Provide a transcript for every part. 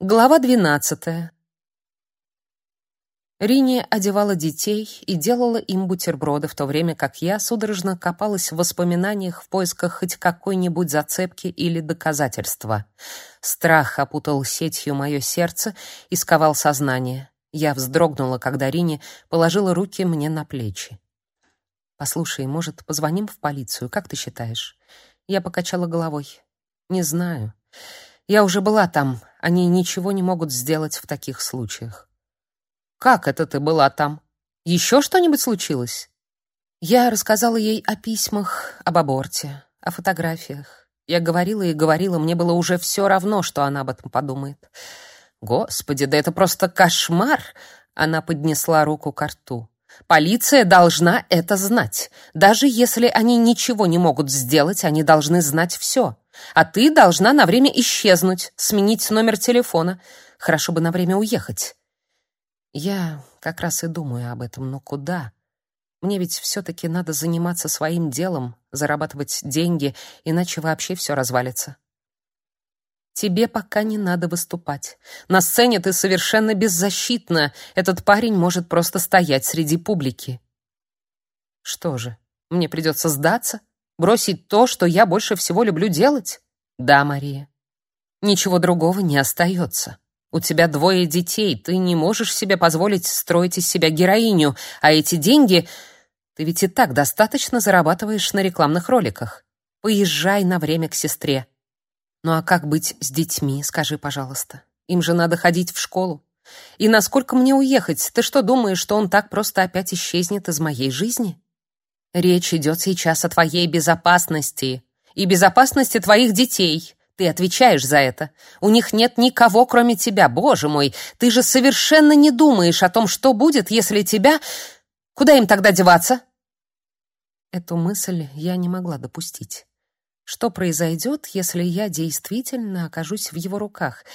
Глава двенадцатая. Рини одевала детей и делала им бутерброды, в то время как я судорожно копалась в воспоминаниях в поисках хоть какой-нибудь зацепки или доказательства. Страх опутал сетью мое сердце и сковал сознание. Я вздрогнула, когда Рини положила руки мне на плечи. «Послушай, может, позвоним в полицию, как ты считаешь?» Я покачала головой. «Не знаю. Я уже была там. Они ничего не могут сделать в таких случаях. Как это ты была там? Еще что-нибудь случилось? Я рассказала ей о письмах, об аборте, о фотографиях. Я говорила и говорила, мне было уже все равно, что она об этом подумает. Господи, да это просто кошмар. Она поднесла руку к рту. Полиция должна это знать. Даже если они ничего не могут сделать, они должны знать все. А ты должна на время исчезнуть, сменить номер телефона. Хорошо бы на время уехать. Я как раз и думаю об этом, но куда? Мне ведь все-таки надо заниматься своим делом, зарабатывать деньги, иначе вообще все развалится. Тебе пока не надо выступать. На сцене ты совершенно беззащитна. Этот парень может просто стоять среди публики. Что же, мне придется сдаться? Бросить то, что я больше всего люблю делать? Да, Мария. Ничего другого не остается. У тебя двое детей, ты не можешь себе позволить строить из себя героиню, а эти деньги... Ты ведь и так достаточно зарабатываешь на рекламных роликах. Поезжай на время к сестре. Ну а как быть с детьми, скажи, пожалуйста? Им же надо ходить в школу. И насколько мне уехать? Ты что думаешь, что он так просто опять исчезнет из моей жизни? Речь идет сейчас о твоей безопасности и безопасности твоих детей. Ты отвечаешь за это. У них нет никого, кроме тебя. Боже мой, ты же совершенно не думаешь о том, что будет, если тебя... Куда им тогда деваться? Эту мысль я не могла допустить. Что произойдет, если я действительно окажусь в его руках?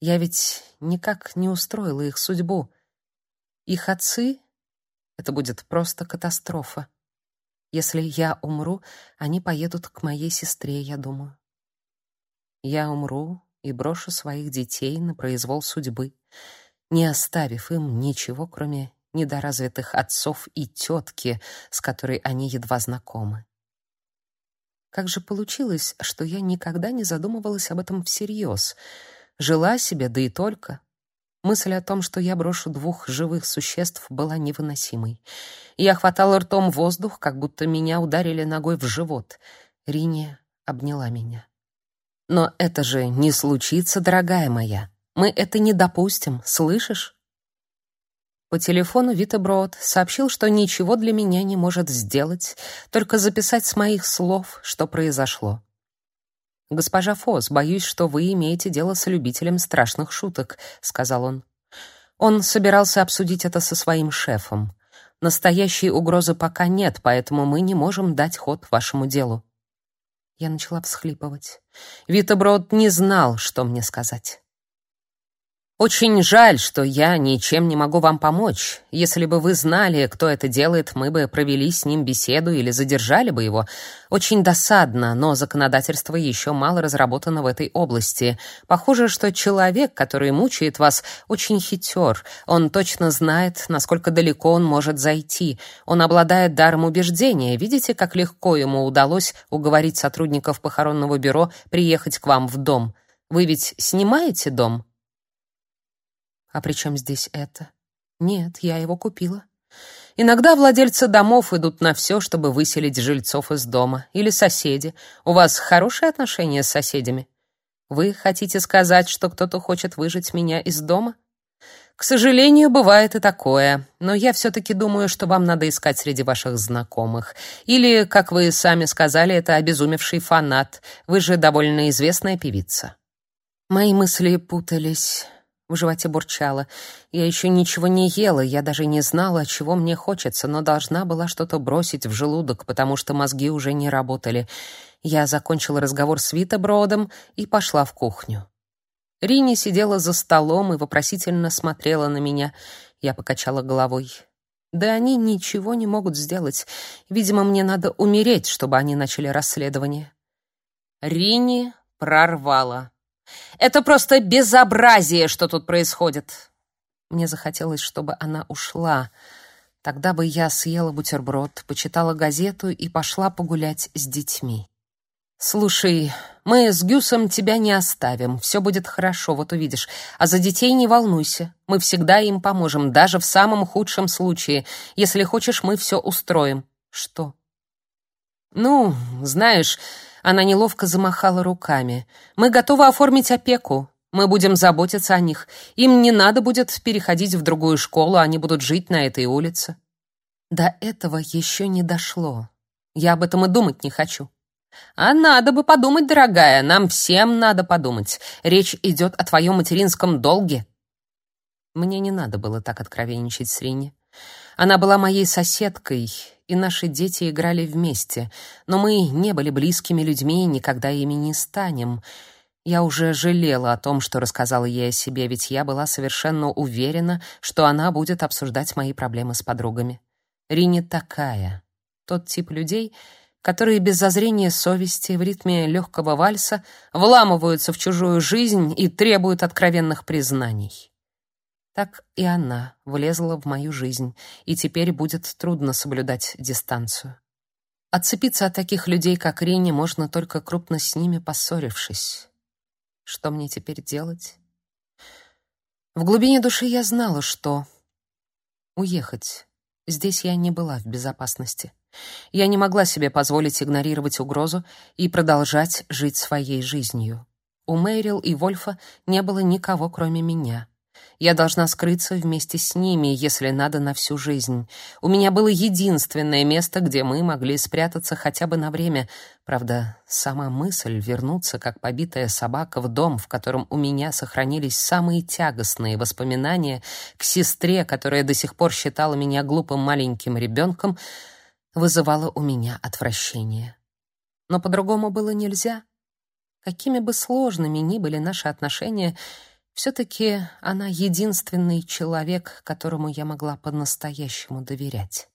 Я ведь никак не устроила их судьбу. Их отцы — это будет просто катастрофа. Если я умру, они поедут к моей сестре, я думаю. Я умру и брошу своих детей на произвол судьбы, не оставив им ничего, кроме недоразвитых отцов и тетки, с которой они едва знакомы. Как же получилось, что я никогда не задумывалась об этом всерьез? Жила себе, да и только. Мысль о том, что я брошу двух живых существ, была невыносимой. Я хватала ртом воздух, как будто меня ударили ногой в живот. Рине обняла меня. «Но это же не случится, дорогая моя. Мы это не допустим, слышишь?» По телефону Витеброд сообщил, что ничего для меня не может сделать, только записать с моих слов, что произошло. «Госпожа Фос, боюсь, что вы имеете дело с любителем страшных шуток», — сказал он. Он собирался обсудить это со своим шефом. Настоящей угрозы пока нет, поэтому мы не можем дать ход вашему делу. Я начала всхлипывать. Витеброд не знал, что мне сказать. Очень жаль, что я ничем не могу вам помочь. Если бы вы знали, кто это делает, мы бы провели с ним беседу или задержали бы его. Очень досадно, но законодательство еще мало разработано в этой области. Похоже, что человек, который мучает вас, очень хитер. Он точно знает, насколько далеко он может зайти. Он обладает даром убеждения. Видите, как легко ему удалось уговорить сотрудников похоронного бюро приехать к вам в дом? Вы ведь снимаете дом? А при чем здесь это? Нет, я его купила. Иногда владельцы домов идут на все, чтобы выселить жильцов из дома. Или соседи. У вас хорошие отношения с соседями? Вы хотите сказать, что кто-то хочет выжить меня из дома? К сожалению, бывает и такое, но я все-таки думаю, что вам надо искать среди ваших знакомых. Или, как вы сами сказали, это обезумевший фанат. Вы же довольно известная певица. Мои мысли путались. В животе бурчало. Я еще ничего не ела, я даже не знала, чего мне хочется, но должна была что-то бросить в желудок, потому что мозги уже не работали. Я закончила разговор с Витабродом и пошла в кухню. Рини сидела за столом и вопросительно смотрела на меня. Я покачала головой. Да они ничего не могут сделать. Видимо, мне надо умереть, чтобы они начали расследование. Рини прорвала. Это просто безобразие, что тут происходит. Мне захотелось, чтобы она ушла. Тогда бы я съела бутерброд, почитала газету и пошла погулять с детьми. Слушай, мы с Гюсом тебя не оставим. Все будет хорошо, вот увидишь. А за детей не волнуйся. Мы всегда им поможем, даже в самом худшем случае. Если хочешь, мы все устроим. Что? Ну, знаешь, она неловко замахала руками. Мы готовы оформить опеку. Мы будем заботиться о них. Им не надо будет переходить в другую школу, они будут жить на этой улице. До этого еще не дошло. Я об этом и думать не хочу. А надо бы подумать, дорогая, нам всем надо подумать. Речь идет о твоем материнском долге. Мне не надо было так откровенничать с Рини. Она была моей соседкой, и наши дети играли вместе, но мы не были близкими людьми и никогда ими не станем. Я уже жалела о том, что рассказала ей о себе, ведь я была совершенно уверена, что она будет обсуждать мои проблемы с подругами. Рини такая, тот тип людей, которые без зазрения совести в ритме легкого вальса вламываются в чужую жизнь и требуют откровенных признаний. Так и она влезла в мою жизнь, и теперь будет трудно соблюдать дистанцию. Отцепиться от таких людей, как Рени, можно только крупно с ними поссорившись. Что мне теперь делать? В глубине души я знала, что уехать. Здесь я не была в безопасности. Я не могла себе позволить игнорировать угрозу и продолжать жить своей жизнью. У Мэрил и Вольфа не было никого, кроме меня. Я должна скрыться вместе с ними, если надо, на всю жизнь. У меня было единственное место, где мы могли спрятаться хотя бы на время. Правда, сама мысль вернуться, как побитая собака, в дом, в котором у меня сохранились самые тягостные воспоминания, к сестре, которая до сих пор считала меня глупым маленьким ребенком, вызывала у меня отвращение. Но по-другому было нельзя. Какими бы сложными ни были наши отношения, все-таки она единственный человек, которому я могла по-настоящему доверять.